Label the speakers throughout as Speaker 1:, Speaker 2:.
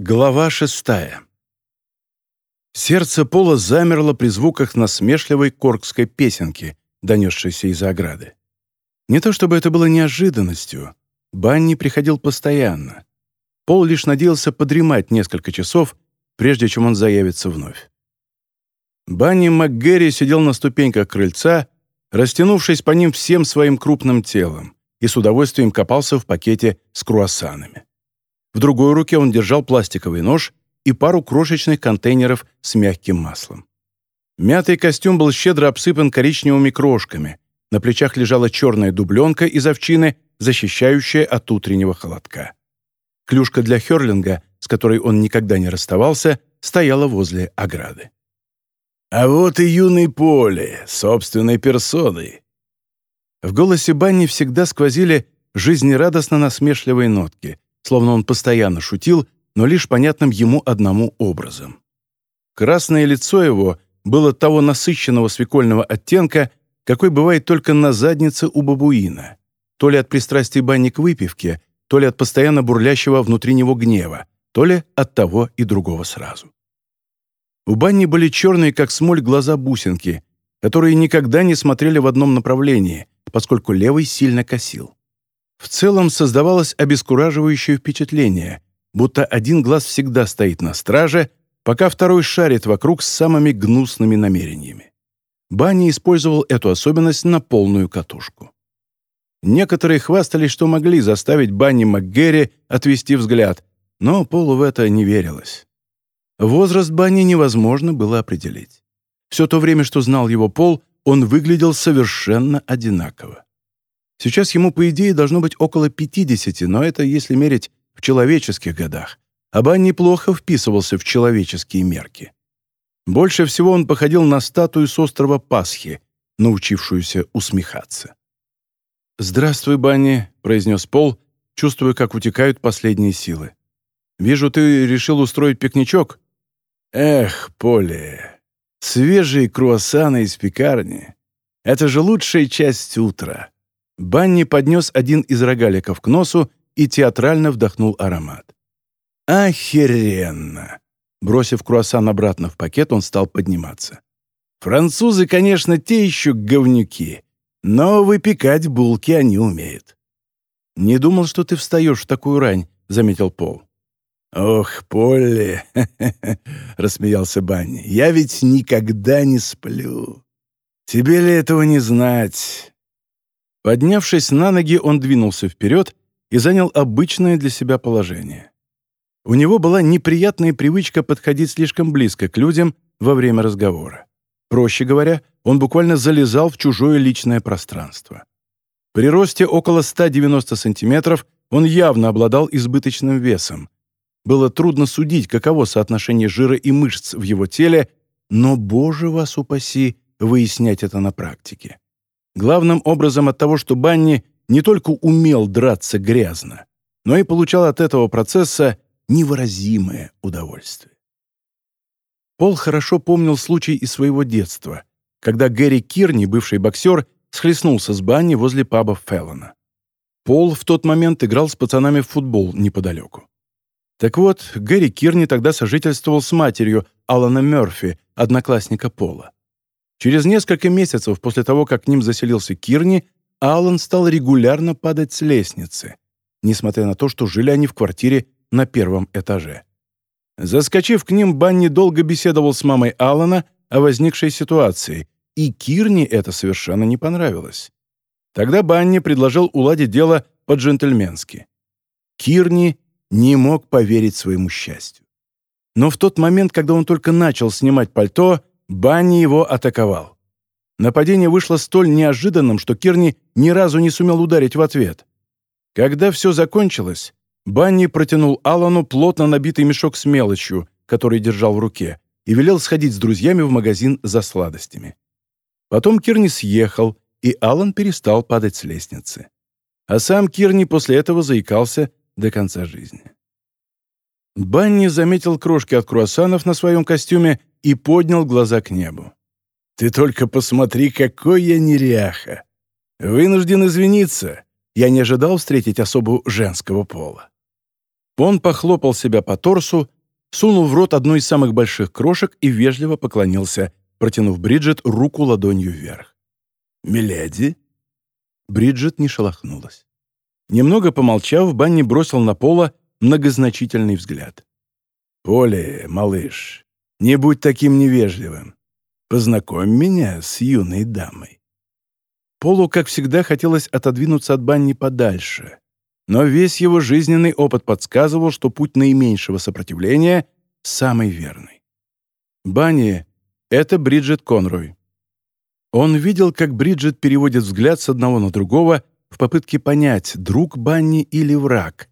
Speaker 1: Глава шестая. Сердце Пола замерло при звуках насмешливой коркской песенки, донесшейся из ограды. Не то чтобы это было неожиданностью. Банни приходил постоянно. Пол лишь надеялся подремать несколько часов, прежде чем он заявится вновь. Банни МакГерри сидел на ступеньках крыльца, растянувшись по ним всем своим крупным телом, и с удовольствием копался в пакете с круассанами. В другой руке он держал пластиковый нож и пару крошечных контейнеров с мягким маслом. Мятый костюм был щедро обсыпан коричневыми крошками. На плечах лежала черная дубленка из овчины, защищающая от утреннего холодка. Клюшка для херлинга, с которой он никогда не расставался, стояла возле ограды. «А вот и юный Поле, собственной персоной!» В голосе Банни всегда сквозили жизнерадостно насмешливые нотки, словно он постоянно шутил, но лишь понятным ему одному образом. Красное лицо его было того насыщенного свекольного оттенка, какой бывает только на заднице у бабуина, то ли от пристрастия Банни к выпивке, то ли от постоянно бурлящего внутри него гнева, то ли от того и другого сразу. У Банни были черные, как смоль, глаза-бусинки, которые никогда не смотрели в одном направлении, поскольку левый сильно косил. В целом создавалось обескураживающее впечатление, будто один глаз всегда стоит на страже, пока второй шарит вокруг с самыми гнусными намерениями. Банни использовал эту особенность на полную катушку. Некоторые хвастались, что могли заставить Банни МакГерри отвести взгляд, но Полу в это не верилось. Возраст Банни невозможно было определить. Все то время, что знал его Пол, он выглядел совершенно одинаково. Сейчас ему, по идее, должно быть около 50, но это если мерить в человеческих годах. Абан неплохо вписывался в человеческие мерки. Больше всего он походил на статую с острова Пасхи, научившуюся усмехаться. «Здравствуй, Банни», — произнес Пол, чувствуя, как утекают последние силы. «Вижу, ты решил устроить пикничок?» «Эх, Поле, свежие круассаны из пекарни. Это же лучшая часть утра. Банни поднес один из рогаликов к носу и театрально вдохнул аромат. «Охеренно!» Бросив круассан обратно в пакет, он стал подниматься. «Французы, конечно, те еще говнюки, но выпекать булки они умеют». «Не думал, что ты встаешь в такую рань», — заметил Пол. «Ох, Полли!» — рассмеялся Банни. «Я ведь никогда не сплю. Тебе ли этого не знать? Поднявшись на ноги, он двинулся вперед и занял обычное для себя положение. У него была неприятная привычка подходить слишком близко к людям во время разговора. Проще говоря, он буквально залезал в чужое личное пространство. При росте около 190 сантиметров он явно обладал избыточным весом. Было трудно судить, каково соотношение жира и мышц в его теле, но, боже вас упаси, выяснять это на практике. Главным образом от того, что Банни не только умел драться грязно, но и получал от этого процесса невыразимое удовольствие. Пол хорошо помнил случай из своего детства, когда Гэри Кирни, бывший боксер, схлестнулся с Банни возле паба Феллона. Пол в тот момент играл с пацанами в футбол неподалеку. Так вот, Гэри Кирни тогда сожительствовал с матерью Алана Мёрфи, одноклассника Пола. Через несколько месяцев после того, как к ним заселился Кирни, Аллан стал регулярно падать с лестницы, несмотря на то, что жили они в квартире на первом этаже. Заскочив к ним, Банни долго беседовал с мамой Аллана о возникшей ситуации, и Кирни это совершенно не понравилось. Тогда Банни предложил уладить дело по-джентльменски. Кирни не мог поверить своему счастью. Но в тот момент, когда он только начал снимать пальто, Банни его атаковал. Нападение вышло столь неожиданным, что Кирни ни разу не сумел ударить в ответ. Когда все закончилось, Банни протянул Алану плотно набитый мешок с мелочью, который держал в руке, и велел сходить с друзьями в магазин за сладостями. Потом Кирни съехал, и Алан перестал падать с лестницы. А сам Кирни после этого заикался до конца жизни. Банни заметил крошки от круассанов на своем костюме и поднял глаза к небу. «Ты только посмотри, какой я неряха! Вынужден извиниться, я не ожидал встретить особу женского пола». Он похлопал себя по торсу, сунул в рот одну из самых больших крошек и вежливо поклонился, протянув Бриджит руку ладонью вверх. «Миледи?» Бриджит не шелохнулась. Немного помолчав, Банни бросил на Пола многозначительный взгляд. «Поле, малыш, не будь таким невежливым. Познакомь меня с юной дамой». Полу, как всегда, хотелось отодвинуться от Банни подальше, но весь его жизненный опыт подсказывал, что путь наименьшего сопротивления — самый верный. Банни — это Бриджит Конрой. Он видел, как Бриджит переводит взгляд с одного на другого в попытке понять, друг Банни или враг.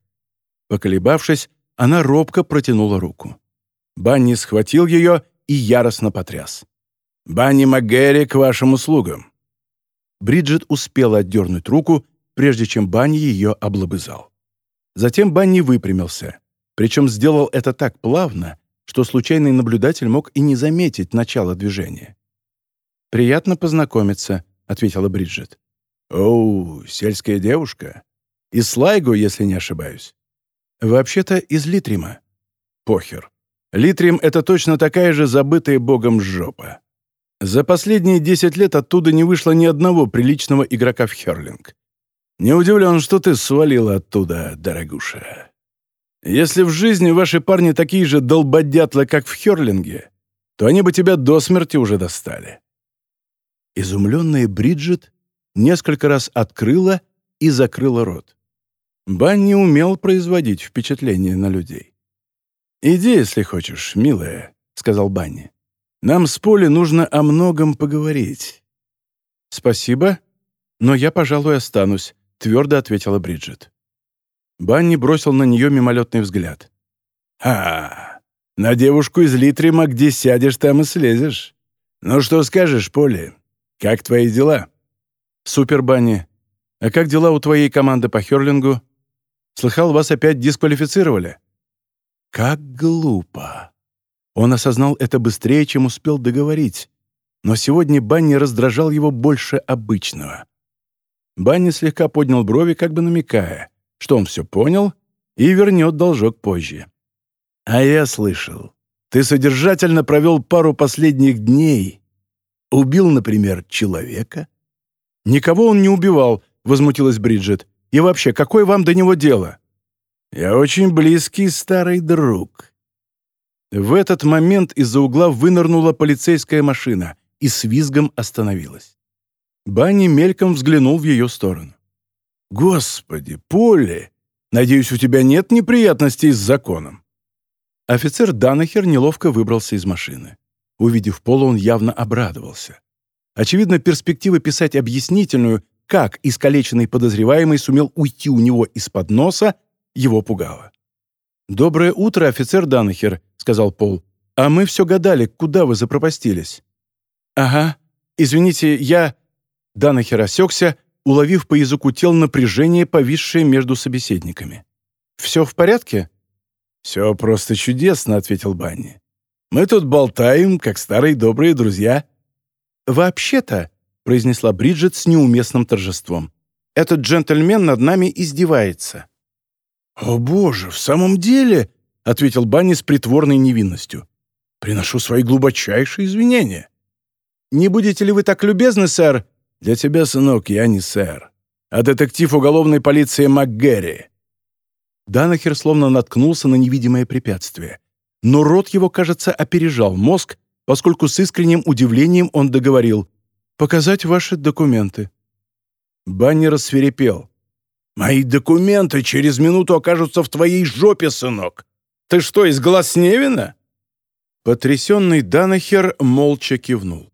Speaker 1: Поколебавшись, она робко протянула руку. Банни схватил ее и яростно потряс. «Банни МакГерри к вашим услугам!» Бриджит успела отдернуть руку, прежде чем Банни ее облобызал. Затем Банни выпрямился, причем сделал это так плавно, что случайный наблюдатель мог и не заметить начало движения. «Приятно познакомиться», — ответила Бриджит. «Оу, сельская девушка. Из Слайго, если не ошибаюсь». «Вообще-то из Литрима». «Похер. Литрим — это точно такая же забытая богом жопа. За последние 10 лет оттуда не вышло ни одного приличного игрока в Херлинг. Не удивлен, что ты свалила оттуда, дорогуша. Если в жизни ваши парни такие же долбодятлы, как в Херлинге, то они бы тебя до смерти уже достали». Изумленная Бриджит несколько раз открыла и закрыла рот. Банни умел производить впечатление на людей. «Иди, если хочешь, милая», — сказал Банни. «Нам с Поли нужно о многом поговорить». «Спасибо, но я, пожалуй, останусь», — твердо ответила Бриджит. Банни бросил на нее мимолетный взгляд. «А, на девушку из Литрима, где сядешь, там и слезешь. Ну что скажешь, Поли? Как твои дела?» «Супер, Банни. А как дела у твоей команды по херлингу? Слыхал, вас опять дисквалифицировали?» Как глупо. Он осознал это быстрее, чем успел договорить. Но сегодня Банни раздражал его больше обычного. Банни слегка поднял брови, как бы намекая, что он все понял и вернет должок позже. «А я слышал, ты содержательно провел пару последних дней. Убил, например, человека?» «Никого он не убивал», — возмутилась Бриджит. «И вообще, какое вам до него дело?» Я очень близкий старый друг». В этот момент из-за угла вынырнула полицейская машина и с визгом остановилась. Банни мельком взглянул в ее сторону. «Господи, Полли! Надеюсь, у тебя нет неприятностей с законом?» Офицер Данахер неловко выбрался из машины. Увидев Пола, он явно обрадовался. Очевидно, перспектива писать объяснительную, как искалеченный подозреваемый сумел уйти у него из-под носа, его пугало. «Доброе утро, офицер Данахер», — сказал Пол. «А мы все гадали, куда вы запропастились». «Ага. Извините, я...» Данахер осекся, уловив по языку тел напряжение, повисшее между собеседниками. «Все в порядке?» «Все просто чудесно», — ответил Банни. «Мы тут болтаем, как старые добрые друзья». «Вообще-то», — произнесла Бриджит с неуместным торжеством, «этот джентльмен над нами издевается». «О, боже, в самом деле?» — ответил Банни с притворной невинностью. «Приношу свои глубочайшие извинения». «Не будете ли вы так любезны, сэр?» «Для тебя, сынок, я не сэр, а детектив уголовной полиции МакГерри». Данахер словно наткнулся на невидимое препятствие. Но рот его, кажется, опережал мозг, поскольку с искренним удивлением он договорил «показать ваши документы». Банни рассверепел. «Мои документы через минуту окажутся в твоей жопе, сынок! Ты что, из глаз Сневина?» Потрясенный Данахер молча кивнул.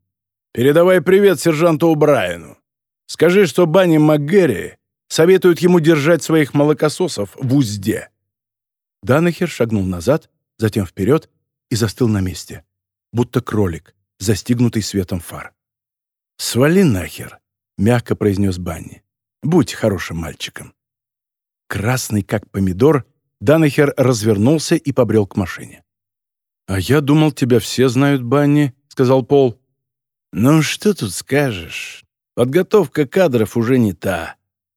Speaker 1: «Передавай привет сержанту Брайану. Скажи, что Банни МакГерри советует ему держать своих молокососов в узде». Данахер шагнул назад, затем вперед и застыл на месте, будто кролик, застигнутый светом фар. «Свали нахер», — мягко произнес Банни. Будь хорошим мальчиком». Красный, как помидор, Данахер развернулся и побрел к машине. «А я думал, тебя все знают, Банни», — сказал Пол. «Ну, что тут скажешь? Подготовка кадров уже не та».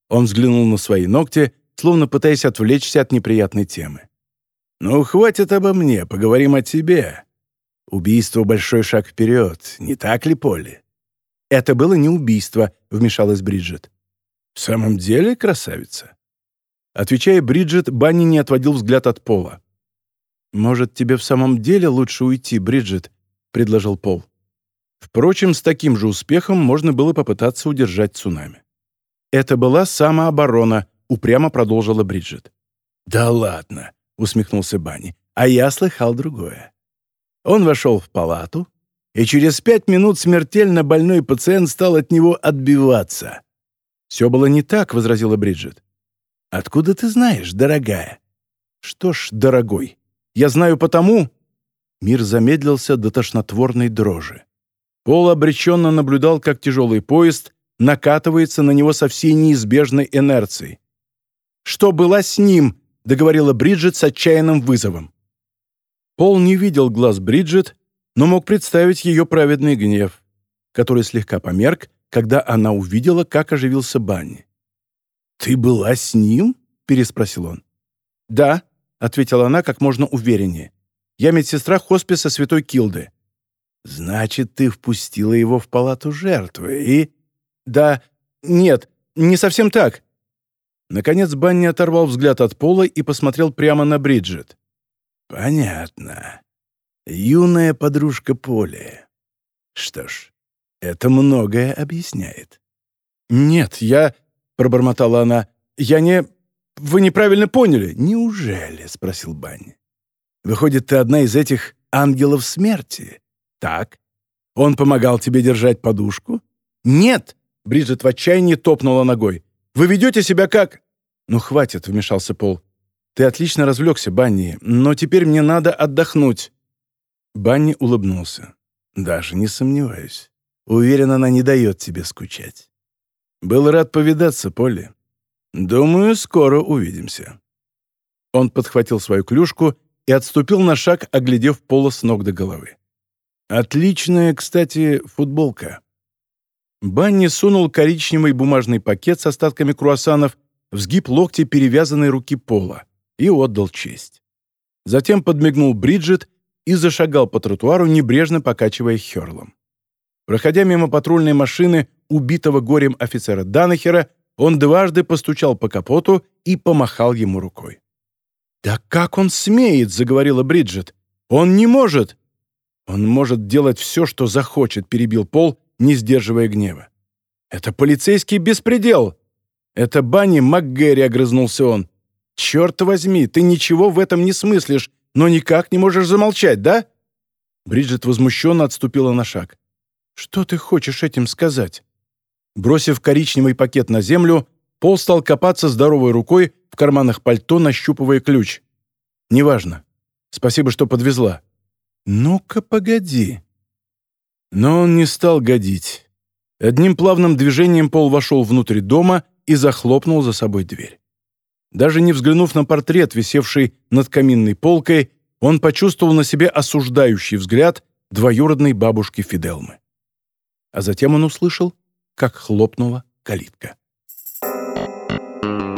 Speaker 1: Он взглянул на свои ногти, словно пытаясь отвлечься от неприятной темы. «Ну, хватит обо мне, поговорим о тебе. Убийство — большой шаг вперед, не так ли, Полли?»
Speaker 2: «Это было не убийство», — вмешалась Бриджит.
Speaker 1: «В самом деле, красавица?» Отвечая Бриджит, Банни не отводил взгляд от Пола.
Speaker 2: «Может, тебе в самом деле лучше уйти, Бриджит?» — предложил Пол.
Speaker 1: Впрочем, с таким же успехом можно было попытаться удержать цунами.
Speaker 2: «Это была самооборона», — упрямо продолжила Бриджит.
Speaker 1: «Да ладно», — усмехнулся Банни, — «а я слыхал другое». Он вошел в палату, и через пять минут смертельно больной пациент стал от него отбиваться.
Speaker 2: «Все было не так», — возразила Бриджит.
Speaker 1: «Откуда ты знаешь, дорогая?»
Speaker 2: «Что ж, дорогой, я знаю потому...»
Speaker 1: Мир замедлился до тошнотворной дрожи. Пол обреченно наблюдал, как тяжелый поезд накатывается на него со всей неизбежной инерцией.
Speaker 2: «Что было с ним?» — договорила Бриджит с отчаянным вызовом.
Speaker 1: Пол не видел глаз Бриджит, но мог представить ее праведный гнев, который слегка померк, когда она увидела, как оживился Банни. «Ты была с ним?» — переспросил он.
Speaker 2: «Да», — ответила она как можно увереннее. «Я медсестра хосписа Святой Килды.
Speaker 1: «Значит, ты впустила его в палату жертвы и...»
Speaker 2: «Да... Нет, не совсем так».
Speaker 1: Наконец Банни оторвал взгляд от пола и посмотрел прямо на Бриджит. «Понятно. Юная подружка Поли. Что ж, это многое объясняет».
Speaker 2: «Нет, я...» — пробормотала она. «Я не... Вы неправильно поняли».
Speaker 1: «Неужели?» — спросил Банни. «Выходит, ты одна из этих ангелов смерти?» Так? Он помогал тебе держать подушку?
Speaker 2: Нет! Бриджит в отчаянии топнула ногой. Вы ведете себя как...
Speaker 1: Ну, хватит, вмешался Пол. Ты отлично развлекся, Банни, но теперь мне надо отдохнуть. Банни улыбнулся. Даже не сомневаюсь. Уверен, она не дает тебе скучать. Был рад повидаться, Полли. Думаю, скоро увидимся. Он подхватил свою клюшку и отступил на шаг, оглядев Пола с ног до головы. Отличная, кстати, футболка. Банни сунул коричневый бумажный пакет с остатками круассанов в сгиб локти перевязанной руки Пола и отдал честь. Затем подмигнул Бриджит и зашагал по тротуару, небрежно покачивая херлом. Проходя мимо патрульной машины убитого горем офицера Данахера, он дважды постучал по капоту и помахал ему рукой.
Speaker 2: «Да как он смеет!» — заговорила Бриджит. «Он не может!»
Speaker 1: «Он может делать все, что захочет», — перебил Пол, не сдерживая гнева.
Speaker 2: «Это полицейский беспредел!»
Speaker 1: «Это Банни МакГэри», — огрызнулся он.
Speaker 2: «Черт возьми, ты ничего в этом не смыслишь, но никак не можешь замолчать, да?»
Speaker 1: Бриджит возмущенно отступила на шаг.
Speaker 2: «Что ты хочешь этим сказать?»
Speaker 1: Бросив коричневый пакет на землю, Пол стал копаться здоровой рукой в карманах пальто, нащупывая ключ. «Неважно. Спасибо, что подвезла.
Speaker 2: «Ну-ка, погоди».
Speaker 1: Но он не стал годить. Одним плавным движением Пол вошел внутрь дома и захлопнул за собой дверь. Даже не взглянув на портрет, висевший над каминной полкой, он почувствовал на себе осуждающий взгляд двоюродной бабушки Фиделмы. А затем он услышал, как хлопнула калитка. Thank you.